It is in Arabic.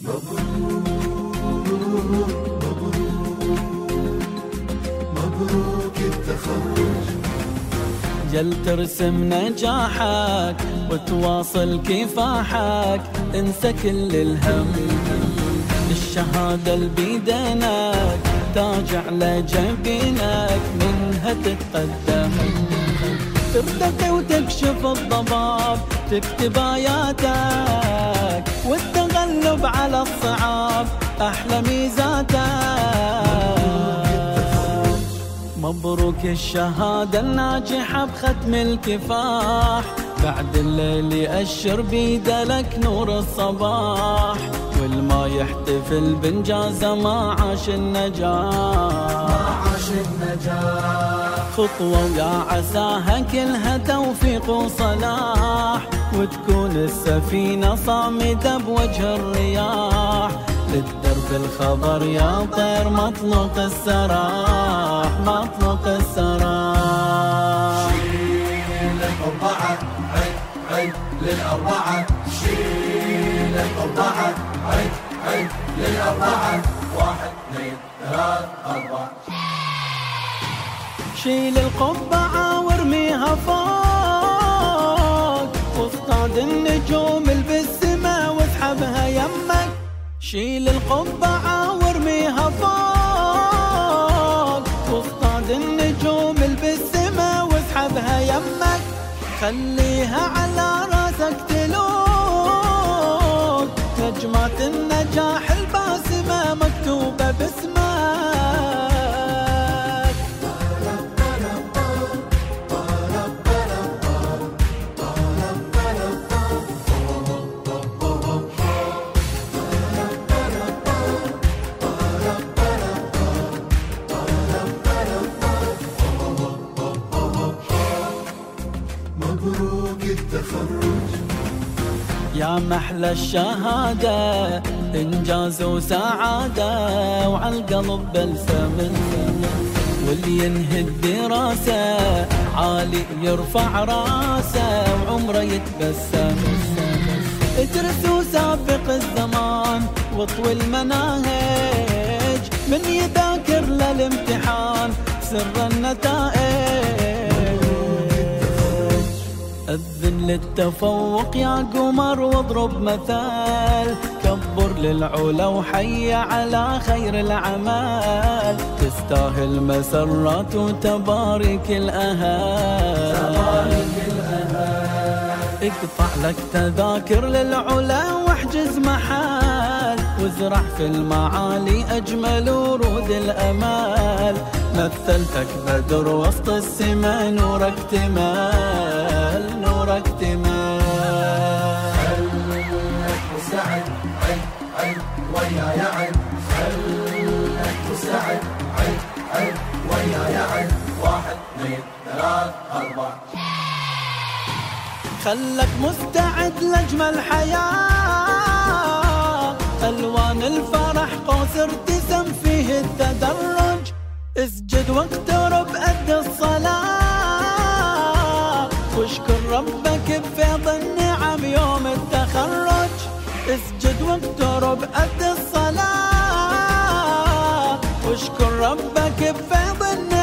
مبروك التخرج جل ترسم نجاحك وتواصل كفاحك. انسى كل الهم الشهادة اللي بيدينك تاج على جبينك منها تتقدم ترتقي وتكشف الضباب تكتب آياتك. والتغلب على الصعاب أحلى ميزاتك مبروك الشهادة الناجحة بختم الكفاح. بعد الليل يأشر بيده لك نور الصباح. والما يحتفل بنجازة ما عاش النجاح ما عاش النجاح. خطوة ويا عساها كلها توفيق وصلاح. وتكون السفينة صامدة بوجه الرياح. للدرب الخبر يا طير مطلوق السراح مطلوق السراح. شيل الأربعة عد عد للأربعة. شيل الأربعة عد عد للأربعة. واحد اثنين ثلاث أربعة. شيل القبعة وارميها فوق شيل القبعة وارميها فوق. واصطاد النجوم بالسما واسحبها يمك خليها على راسك تلوق نجمات مبروك التخرج. يا محلى الشهادة إنجاز وسعادة وعلى القلب بلسم واللي ينهي الدراسة عالي يرفع راسه وعمره يتبسم ادرس وسابق الزمان واطوي المناهج. من يذاكر للامتحان سر النتائج. أذن للتفوق يا قمر واضرب مثال. كبر للعلا وحي على خير الأعمال. تستاهل مسرات وتبارك الأهل اقطع لك تذاكر للعلا واحجز محل وازرع في المعالي أجمل ورود الأمال. مثلتك بدر وسط السما نورك تمال نورك تمال خلك وسعد عد عد ويا يعد خلك وسعد عد عد ويا يعد واحد اثنين ثلاث أربعة خلك مستعد لأجمل حياة ألوان الفرح قوس ارتسم فيه التدرج. اسجد واقترب قد الصلاة. واشكر ربك بفيض النعم يوم التخرج. اسجد واقترب قد الصلاة. واشكر ربك بفيض النعم